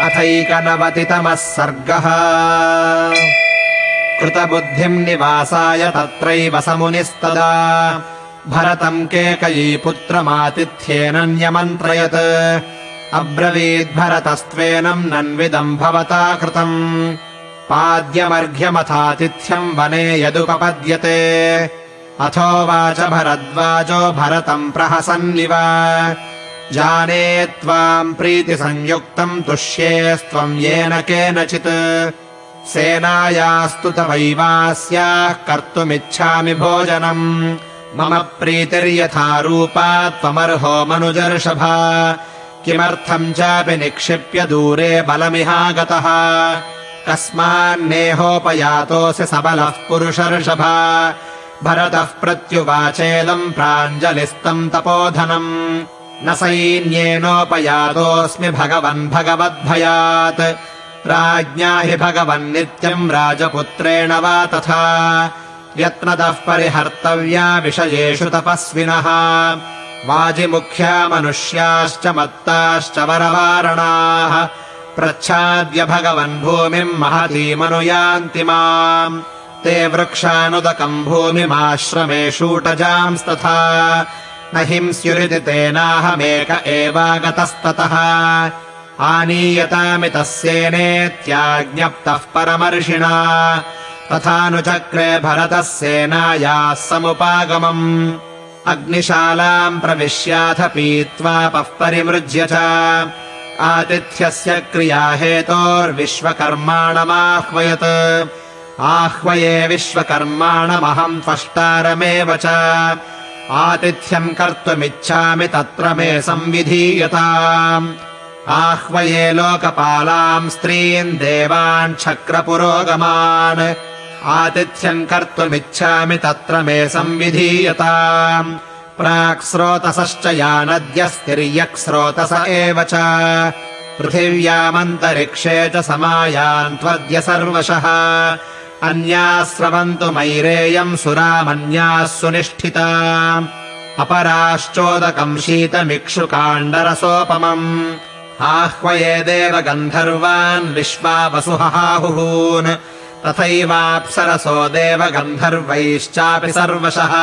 अथैकनवतितमः सर्गः। कृतबुद्धिम् निवासाय तत्रैव समुनिस्तदा। भरतम् केकयी पुत्रमातिथ्येन न्यमन्त्रयत्। अब्रवीद्भरतस्त्वेनम् नन्विदम् भवता कृतम्। पाद्यमर्घ्यमथातिथ्यम् वने यदुपपद्यते। अथोवाच भरद्वाजो भरतम् प्रहसन्निव जाने त्वाम् प्रीतिसंयुक्तम् तुष्येस्त्वम् येन केनचित्। सेनायास्तु तवैवास्याः कर्तुमिच्छामि भोजनम्। मम प्रीतिर्यथा रूपा त्वमर्हो मनुजर्षभा। किमर्थम् चापि निक्षिप्य दूरे बलमिहागतः। कस्मान्नेहोपयातोऽसि सबलः पुरुषर्षभा। भरतः प्रत्युवाचेदम् प्राञ्जलिस्तम् तपोधनम् न सैन्येनोपयातोऽस्मि भगवन् भगवद्भयात्। राज्ञा हि भगवन्नित्यम् राजपुत्रेण वा तथा। यत्नतः परिहर्तव्या विषयेषु तपस्विनः। वाजिमुख्या मनुष्याश्च मत्ताश्च वरवारणाः। प्रच्छाद्य भगवन् भूमिम् महतीमनुयान्ति माम्। ते वृक्षानुदकम् भूमिमाश्रमेषूटजांस्तथा न हिंस्युरिति तेनाहमेक एवागतस्ततः। आनीयतामि तस्येनेत्याज्ञप्तः परमर्षिणा। तथानुचक्रे भरतः सेनायाः समुपागमम्। अग्निशालाम् प्रविश्याथ पीत्वापः परिमृज्य च। आतिथ्यस्य क्रियाहेतोर्विश्वकर्माणमाह्वयत्। आह्वये विश्वकर्माणमहम् त्वष्टारमेव च आतिथ्यम् कर्तुमिच्छामि तत्र मे संविधीयताम्। आह्वये लोकपालाम् स्त्रीन् देवान् छक्रपुरोगमान्। आतिथ्यम् कर्तुमिच्छामि तत्र मे संविधीयताम्। प्राक् स्रोतसश्च या नद्यस्तिर्यक् स्रोतस एव च। पृथिव्यामन्तरिक्षे च समायान् त्वद्य सर्वशः अन्याः स्रवन्तु मैरेयम् सुरामन्याः सुनिष्ठिता अपराश्चोदकम् शीतमिक्षुकाण्डरसोपमम्। आह्वये देव गन्धर्वान् विश्वावसुहाहुहून् तथैवाप्सरसो देव गन्धर्वैश्चापि सर्वशः।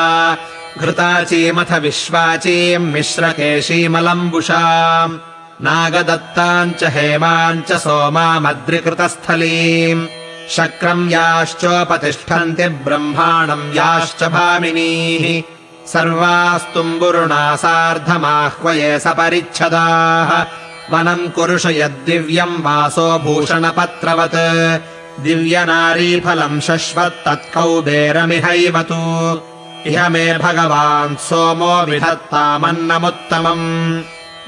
घृताचीमथ विश्वाचीम् मिश्रकेशीमलम्बुषाम् नागदत्ताम् च हेमाम् च सोमामद्रिकृतस्थलीम् शक्रम् याश्चोपतिष्ठन्ति ब्रह्माणम् याश्च भामिनीः। सर्वास्तुम्बुरुणा सार्धमाह्वये सपरिच्छदाः। वनम् कुरुष यद्दिव्यम् वासो भूषणपत्रवत्। दिव्यनारीफलम् शश्वत्तत्कौबेरमिहैव तु इह मे भगवान् सोमो विधत्तामन्नमुत्तमम्।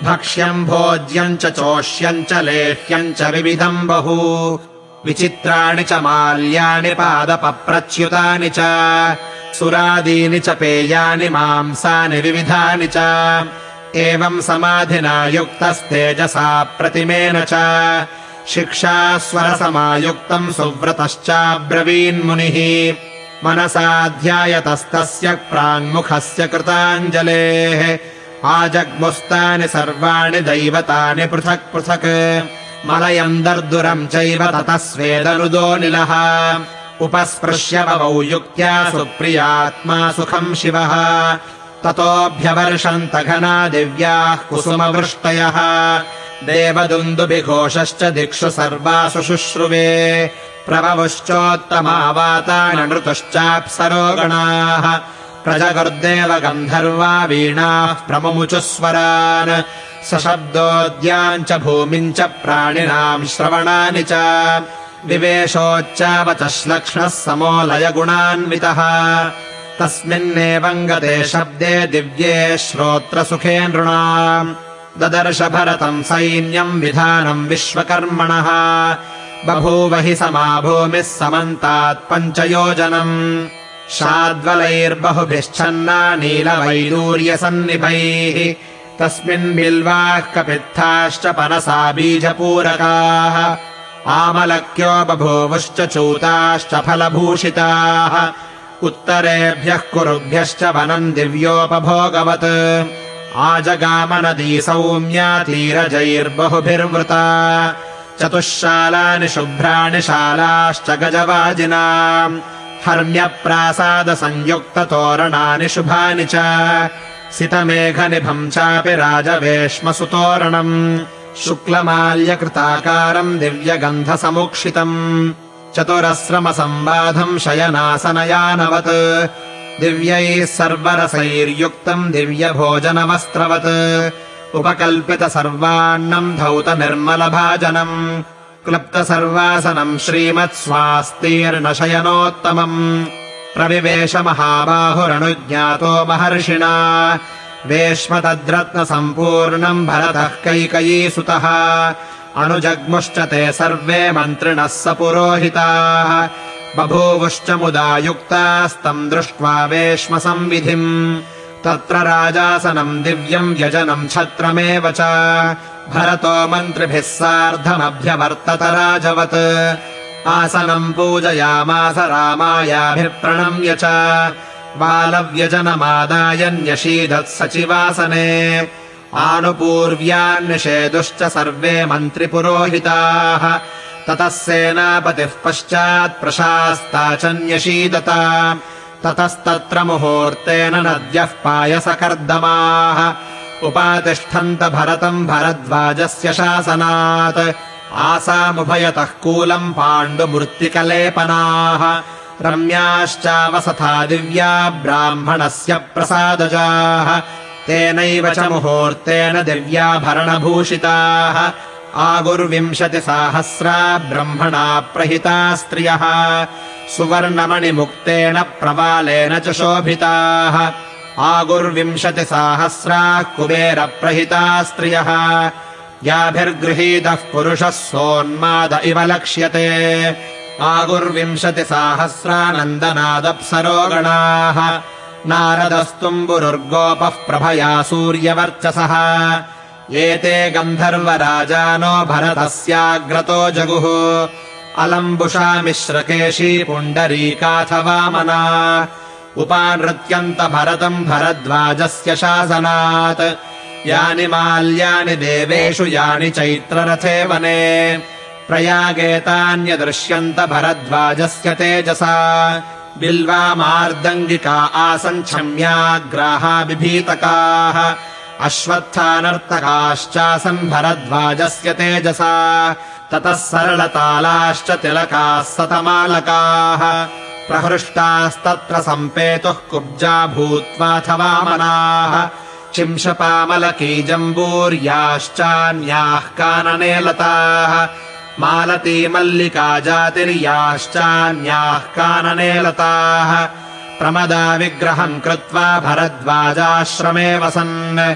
भक्ष्यम् भोज्यम् च चोष्यम् च लेह्यम् च विविधम् बहु विचित्राणि च माल्यानि पादपप्रच्युतानि च सुरादीनि च पेयानि मांसानि विविधानि च। एवम् समाधिना युक्तस्तेजसा प्रतिमेन च। शिक्षास्वरसमायुक्तम् सुव्रतश्चाब्रवीन्मुनिः। मनसाध्यायतस्तस्य प्राङ्मुखस्य कृताञ्जलेः। आजग्मुस्तानि सर्वाणि दैवतानि पृथक् पृथक् मलयम् दर्दुरम् चैव ततः स्वेदनुदोनिलः उपस्पृश्य बवौ युक्त्या सुप्रियात्मा सुखम् शिवः। ततोऽभ्यवर्षन्त घना दिव्याः कुसुमवृष्टयः। देवदुन्दुभिघोषश्च दिक्षु सर्वासु शुश्रुवे। प्रभवश्चोत्तमावातानृतुश्चाप्सरो गणाः प्रजगुर्देव गन्धर्वा वीणाः प्रमुमुचुः स्वरान् सशब्दोद्याम् च भूमिम् च प्राणिनाम् श्रवणानि च विवेशोच्चावच श्लक्ष्णः समोलयगुणान्वितः। तस्मिन्नेवम् शब्दे दिव्ये श्रोत्रसुखे नृणाम्। ददर्श भरतम् सैन्यम् विधानम् विश्वकर्मणः। बभूव हि समाभूमिः समन्तात् पञ्चयोजनम् शाद्वलैर्बहुभिश्चन्ना नीलवैडूर्यसन्निभैः तस्मिन् बिल्वाः कपित्थाश्च पनसा बीजपूरकाः। आमलक्यो बभूवुश्च चूताश्च फलभूषिताः। उत्तरेभ्यः कुरुभ्यश्च वनम् दिव्योपभोगवत्। आजगामनदी सौम्या तीरजैर्बहुभिर्वृता। चतुःशालानि शुभ्राणि शालाश्च गजवाजिना हर्म्यप्रासादसंयुक्ततोरणानि शुभानि च। सितमेघनिभम् चापि राजवेश्मसुतोरणम्। शुक्लमाल्यकृताकारम् दिव्यगन्धसमुक्षितम्। चतुरस्रमसम्बाधम् शयनासनयानवत्। दिव्यैः सर्वरसैर्युक्तम् दिव्यभोजनवस्त्रवत्। उपकल्पित सर्वाण्णम् धौत निर्मलभाजनम् क्लप्त सर्वासनम् श्रीमत्स्वास्तीर्णशयनोत्तमम् प्रविवेश महाबाहुरनुज्ञातो महर्षिणा वेश्म तद्रत्नसम्पूर्णम् भरतः कैकयीसुतः अनुजग्मुश्च ते सर्वे मन्त्रिणः स पुरोहिताः बभूवुश्च मुदा युक्तास्तम् दृष्ट्वा वेश्म संविधिम् तत्र राजासनम् दिव्यम् व्यजनम् छत्रमेव च भरतो मन्त्रिभिः सार्धमभ्यवर्तत राजवत्। आसनम् पूजयामास रामायाभिप्रणम्य च। बालव्यजनमादाय न्यशीदत्सचिवासने आनुपूर्व्यान्निषेदुश्च सर्वे मन्त्रिपुरोहिताः। ततः सेनापतिः पश्चात् प्रशास्ता च न्यशीदत ततस्तत्र मुहूर्तेन नद्यः पायसकर्दमाः उपातिष्ठन्त भरतम् भरद्वाजस्य शासनात्। आसामुभयतः कूलम् पाण्डुमृत्तिकलेपनाः रम्याश्चावसथा दिव्या ब्राह्मणस्य प्रसादजाः। तेनैव च मुहूर्तेन दिव्याभरणभूषिताः आगुर्विंशतिसाहस्रा ब्रह्मणा प्रहिता स्त्रियः। सुवर्णमणिमुक्तेन प्रवालेन च शोभिताः आगुर्विंशतिसाहस्राः कुबेरप्रहिता स्त्रियः याभिर्गृहीतः पुरुषः सोन्माद इव लक्ष्यते। आगुर्विंशतिसाहस्रानन्दनादप्सरोगणाः। नारदस्तुम्बुरुर्गोपः प्रभया सूर्यवर्चसः। एते गन्धर्वराजानो भरतस्याग्रतो जगुः। अलम्बुषा मिश्रकेशी पुण्डरीकाथ वामना उपानृत्यन्त भरतम् भरद्वाजस्य शासनात्। यानि माल्यानि देवेषु यानि चैत्ररथे वने। प्रयागेतान्यदृश्यन्त भरद्वाजस्य तेजसा। बिल्वा मार्दङ्गिका आसन् क्षम्याग्राहा बिभीतकाः अश्वत्थानर्तकाश्चासन् भरद्वाजस्य तेजसा। ततः सरलतालाश्च तिलकाः सतमालकाः प्रहृष्टास्तत्र सम्पेतुः कुब्जा भूत्वाथ वामनाः चिंशपामलकीजम्बूर्याश्चान्याः काननेलताः। मालती मल्लिका जातिर्याश्चान्याः काननेलताः। प्रमदा विग्रहम् कृत्वा भरद्वाजाश्रमे वसन्।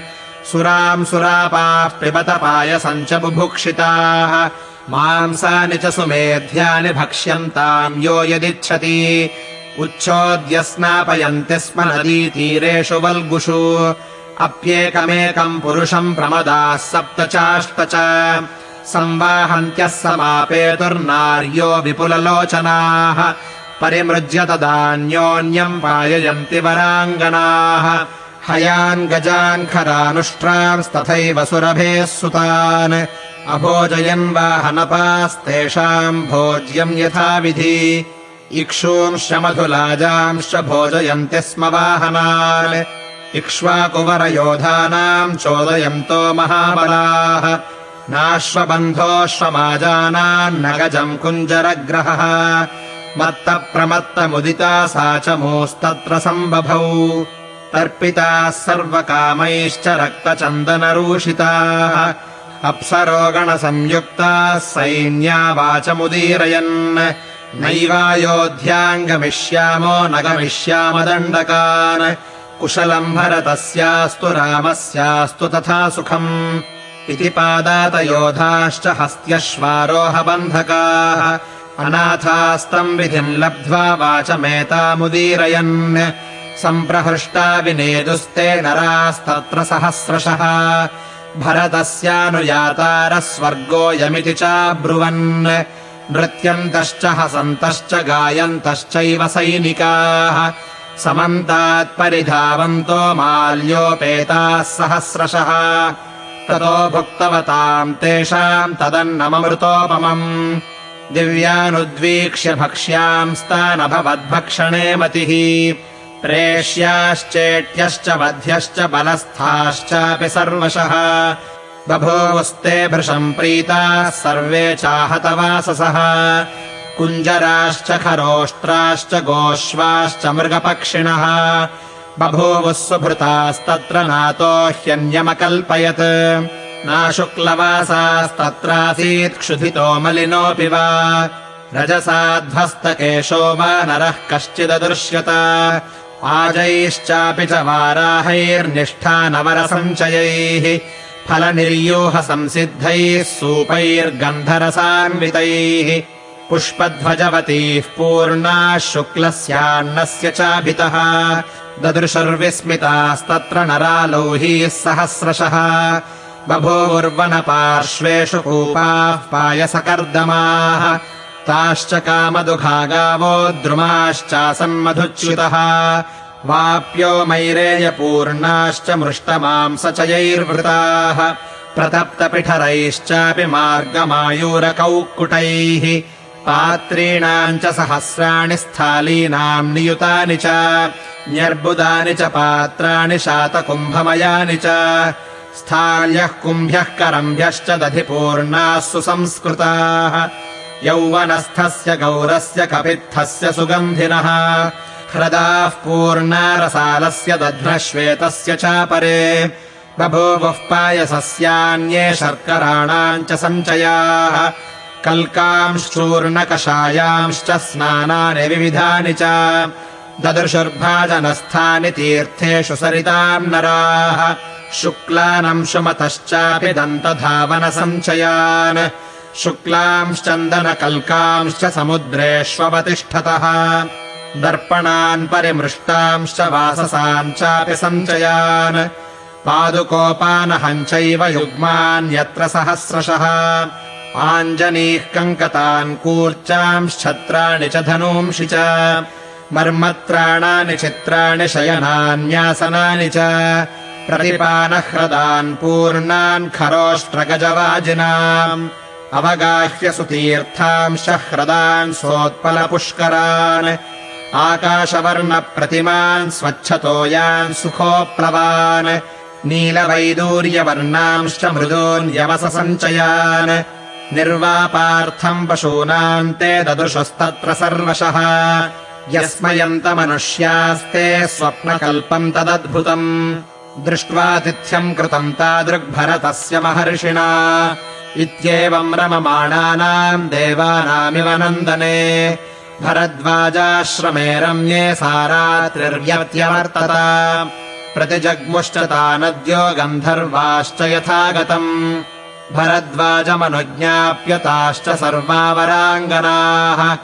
सुराम् सुरापाः पिबत पायसम् च बुभुक्षिताः मांसानि च सुमेध्यानि भक्ष्यन्ताम् यो यदिच्छति। उच्छोद्य स्नापयन्ति स्म नदीतीरेषु वल्गुषु। अप्येकमेकम् पुरुषम् प्रमदाः सप्त चाष्ट च। संवाहन्त्यः समापेतुर्नार्यो विपुललोचनाः। परिमृज्य तदान्योन्यम् पाययन्ति वराङ्गनाः। हयान् गजान् खरानुष्ट्रांस्तथैव सुरभेः सुतान् अभोजयन् वाहनपास्तेषाम् भोज्यम् यथाविधि इक्षूंश्च मधुलाजांश्च भोजयन्ति स्म वाहनान्। इक्ष्वाकुवरयोधानाम् चोदयन्तो महाबलाः। नाश्वबन्धोऽश्वमाजानान्न गजम् कुञ्जरग्रहः। मत्तप्रमत्तमुदिता सा च मोस्तत्र सम्बभौ। तर्पिताः सर्वकामैश्च रक्तचन्दनरूषिताः अप्सरोगणसंयुक्ताः सैन्या वाचमुदीरयन्। नैवायोध्याङ्गमिष्यामो न गमिष्याम दण्डकान्। कुशलम् भरतस्यास्तु रामस्यास्तु तथा सुखम्। इति पादातयोधाश्च हस्त्यश्वारोहबन्धकाः। अनाथास्तम् विधिम् लब्ध्वा वाचमेतामुदीरयन्। सम्प्रहृष्टा विनेदुस्ते नरास्तत्र सहस्रशः भरतस्यानुयातारः स्वर्गोऽयमिति चाब्रुवन्। नृत्यन्तश्च हसन्तश्च गायन्तश्चैव सैनिकाः। समन्तात्परिधावन्तो माल्योपेताः सहस्रशः। ततो भुक्तवताम् तेषाम् तदन्नममृतोपमम्। दिव्यानुद्वीक्ष्य भक्ष्याम्स्तानभवद्भक्षणे मतिः प्रेष्याश्चेट्यश्च वध्यश्च बलस्थाश्चापि सर्वशः। बभूवस्ते भृशम् प्रीताः सर्वे चाहतवाससः। कुञ्जराश्च खरोष्ट्राश्च गोश्वाश्च मृगपक्षिणः। बभूवुः सुभृतास्तत्र नातो ह्यन्यमकल्पयत्। नाशुक्लवासास्तत्रासीत् क्षुधितो मलिनोऽपि वा। रजसाध्वस्तकेशो वा नरः कश्चिददृश्यत आजैश्चापि च वाराहैर्निष्ठानवरसञ्चयैः फलनिर्यूहसंसिद्धैः सूपैर्गन्धरसान्वितैः पुष्पध्वजवतीः पूर्णाः शुक्लस्यान्नस्य चाभितः ददृशुर्विस्मितास्तत्र नरालौहीः सहस्रशः बभूवुर्वनपार्श्वेषु कूपाः पायसकर्दमाः ताश्च कामदुघा गावो द्रुमाश्चासन्मधुच्युतः वाप्यो मैरेयपूर्णाश्च मृष्टमांसचयैर्वृताः। प्रतप्तपिठरैश्चापि मार्गमायूरकौक्कुटैः। पात्रीणाम् च सहस्राणि स्थालीनाम् नियुतानि च। न्यर्बुदानि च पात्राणि शातकुम्भमयानि च। स्थाल्यः कुम्भ्यः करम्भ्यश्च दधिपूर्णाः सुसंस्कृताः यौवनस्थस्य गौरस्य कपित्थस्य सुगन्धिनः। ह्रदाः पूर्णारसालस्य दध्नश्वेतस्य चापरे। बभूवुः पायसस्यान्ये शर्कराणाम् च सञ्चयाः। कल्कांश्चूर्णकषायांश्च स्नानानि विविधानि च। ददृशुर्भाजनस्थानि तीर्थेषु सरिताम् नराः। शुक्लानंशुमतश्चापि दन्तधावनसञ्चयान् शुक्लांश्चन्दनकल्कांश्च समुद्रेष्ववतिष्ठतः। दर्पणान् परिमृष्टांश्च वाससाम् चापि सञ्चयान्। पादुकोपानहम् चैव युग्मान्यत्र सहस्रशः। आञ्जनीः कङ्कतान् कूर्चांश्छत्राणि च धनूंषि च। मर्मत्राणानि चित्राणि शयनान्यासनानि च। प्रतिपानह्रदान् पूर्णान् खरोष्ट्रगजवाजिनाम् अवगाह्य सुतीर्थांश ह्रदान् सोत्पलपुष्करान् आकाशवर्णप्रतिमान् स्वच्छतोयान् सुखोप्लवान् नीलवैदूर्यवर्णांश्च मृदून्यवससञ्चयान् निर्वापार्थम् पशूनाम् ते ददृशस्तत्र सर्वशः यस्मयन्तमनुष्यास्ते स्वप्नकल्पम् तदद्भुतम् दृष्ट्वातिथ्यम् कृतम् तादृग्भरतस्य महर्षिणा इत्येवम् रममाणानाम् देवानामिव नन्दने। भरद्वाजाश्रमे रम्ये सारात्रिर्यत्यवर्तत प्रतिजग्मुश्च तानद्यो गन्धर्वाश्च यथा गतम् भरद्वाजमनुज्ञाप्यताश्च सर्वावराङ्गनाः।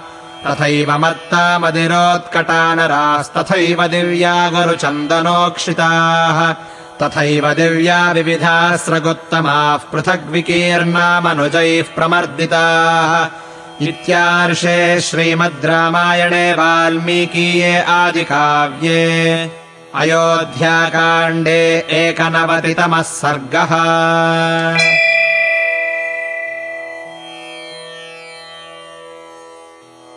तथैव मत्ता मदिरोत्कटानरास्तथैव दिव्यागरुचन्दनोक्षिताः तथैव दिव्या विविधास्रगुत्तमाः पृथग्विकीर्णामनुजैः प्रमर्दिताः। इत्यार्षे श्रीमद् रामायणे वाल्मीकीये आदिकाव्ये। अयोध्याकाण्डे एकनवतितमः सर्गः